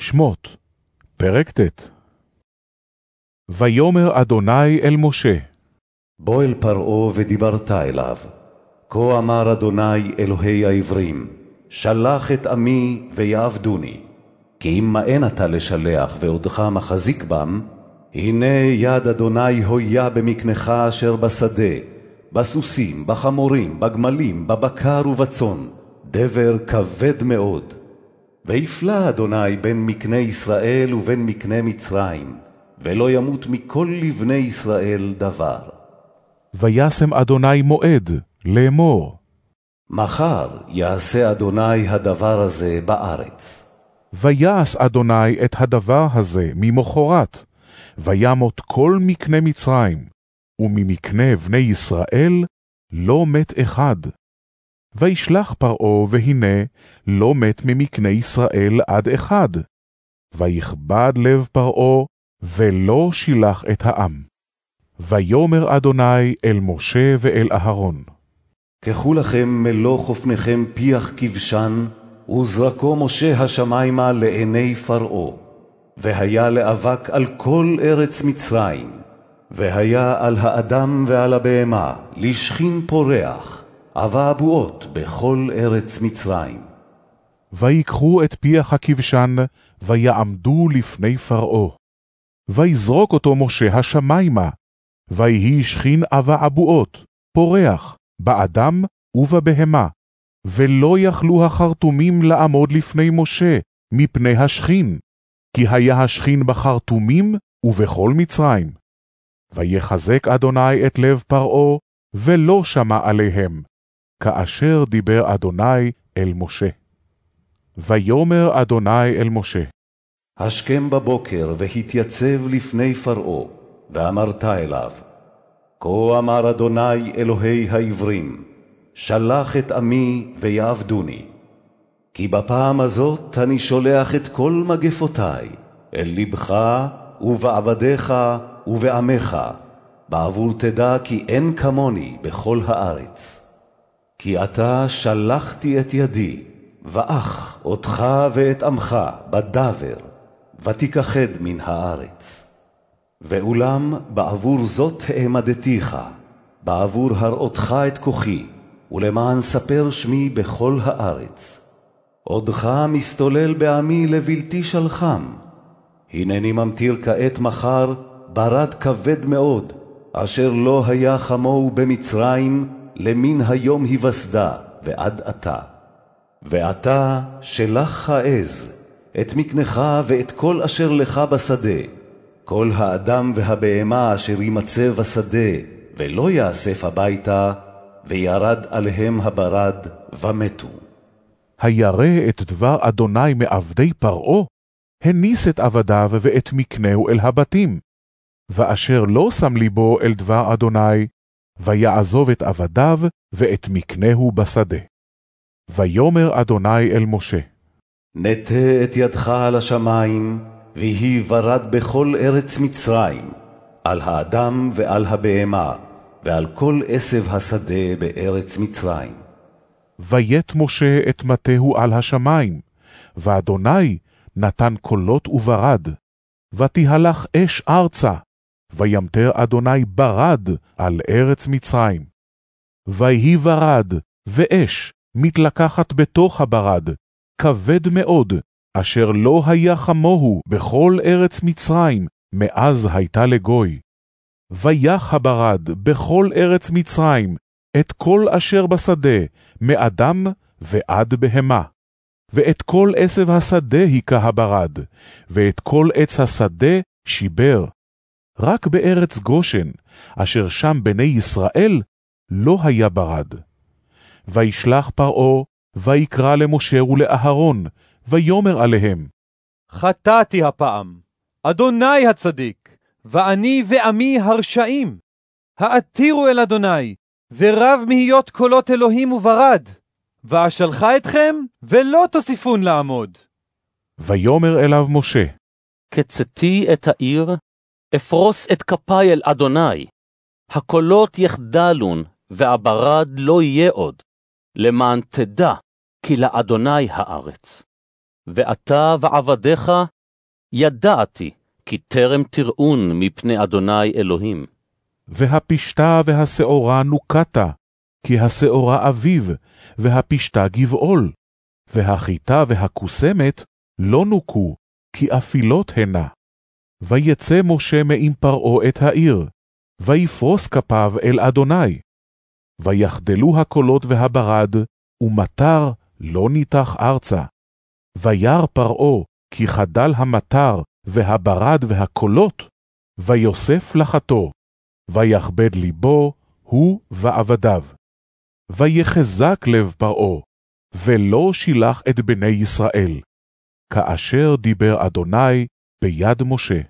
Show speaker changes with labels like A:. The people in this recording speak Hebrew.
A: שמות, פרק ט' ויאמר אדוני אל משה,
B: בוא אל פרעה ודיברת אליו. כה אמר אדוני אלוהי העברים, שלח את עמי ויעבדוני. כי אם מאן אתה לשלח ועודך מחזיק בם, הנה יד אדוני הויה במקנך אשר בשדה, בסוסים, בחמורים, בגמלים, בבקר ובצאן, דבר כבד מאוד. ויפלא אדוני בין מקנה ישראל ובין מקנה מצרים, ולא ימות מכל לבני ישראל דבר.
A: וישם אדוני מועד, לאמור,
B: מחר יעשה אדוני הדבר הזה בארץ.
A: ויעש אדוני את הדבר הזה ממחרת, וימות כל מקנה מצרים, וממקנה בני ישראל לא מת אחד. וישלח פרעה, והנה לא מת ממקנה ישראל עד אחד. ויכבד לב פרעה, ולא שילח את העם. ויאמר אדוני אל משה ואל אהרון,
B: קחו לכם מלוא חופניכם פיח כבשן, וזרקו משה השמיימה לעיני פרעה. והיה לאבק על כל ארץ מצרים, והיה על האדם ועל הבהמה, לשכין פורח, אבעבועות בכל ארץ מצרים.
A: ויקחו את פיח הכבשן, ויעמדו לפני פרעה. ויזרוק אותו משה השמיימה, ויהי שכין אבעבועות, פורח, באדם ובבהמה, ולא יכלו החרטומים לעמוד לפני משה, מפני השכין, כי היה השכין בחרטומים ובכל מצרים. ויחזק אדוני את לב פרעה, ולא שמע עליהם, כאשר דיבר אדוני אל משה. ויאמר אדוני אל משה,
B: השכם בבוקר והתייצב לפני פרעה, ואמרת אליו, כה אמר אדוני אלוהי העברים, שלח את עמי ויעבדוני. כי בפעם הזאת אני שולח את כל מגפותי אל לבך ובעבדיך ובעמך, בעבור תדע כי אין כמוני בכל הארץ. כי עתה שלחתי את ידי, ואך אותך ואת עמך בדבר, ותיכחד מן הארץ. ואולם בעבור זאת העמדתיך, בעבור הראותך את כוחי, ולמען ספר שמי בכל הארץ. עודך מסתולל בעמי לבלתי שלחם. הנני ממטיר כעת מחר ברד כבד מאוד, אשר לא היה כמוהו במצרים, למן היום היווסדה ועד עתה. ועתה שלח העז, את מקנך ואת כל אשר לך בשדה, כל האדם והבהמה אשר יימצא בשדה, ולא יאסף הביתה, וירד עליהם הברד, ומתו.
A: הירא את דבר אדוני מעבדי פרעה, הניס את עבדיו ואת מקנהו אל הבתים. ואשר לא שם ליבו אל דבר אדוני, ויעזוב את עבדיו ואת מקנהו בשדה. ויאמר אדוני אל משה,
B: נטה את ידך על השמים, ויהי ברד בכל ארץ מצרים, על האדם ועל הבהמה, ועל כל עשב השדה בארץ מצרים.
A: ויט משה את מטהו על השמים, ואדוני נתן קולות וברד, ותהלך אש ארצה, וימטר אדוני ברד על ארץ מצרים. ויהי ברד, ואש מתלקחת בתוך הברד, כבד מאוד, אשר לא היה כמוהו בכל ארץ מצרים, מאז הייתה לגוי. ויח הברד בכל ארץ מצרים, את כל אשר בשדה, מאדם ועד בהמה. ואת כל עשב השדה היכה הברד, ואת כל עץ השדה שיבר. רק בארץ גושן, אשר שם בני ישראל, לא היה ברד. וישלח פרעה, ויקרא למשה ולאהרון, ויאמר עליהם,
C: חטאתי הפעם, אדוני הצדיק, ואני ועמי הרשעים. העתירו אל אדוני, ורב מהיות קולות אלוהים וברד, ואשלחה אתכם, ולא תוסיפון לעמוד.
A: ויאמר אליו משה,
D: כצאתי את העיר, אפרוס את כפי אל אדוני. הקולות יחדלון, והברד לא יהיה עוד, למען תדע כי לאדוני הארץ. ואתה ועבדיך, ידעתי כי טרם תראון מפני אדוני אלוהים.
A: והפשתה והשעורה נוקת, כי השעורה אביב, והפשתה גבעול, והחיטה והקוסמת לא נוקו, כי אפילות הנה. ויצא משה מעם פרעה את העיר, ויפרוס כפיו אל אדוני. ויחדלו הקולות והברד, ומטר לא ניתח ארצה. וירא פרעה, כי חדל המטר, והברד והקולות, ויוסף לחתו, ויכבד ליבו, הוא ועבדיו. ויחזק לב פרעה, ולא שילח את בני ישראל, כאשר דיבר אדוני ביד משה.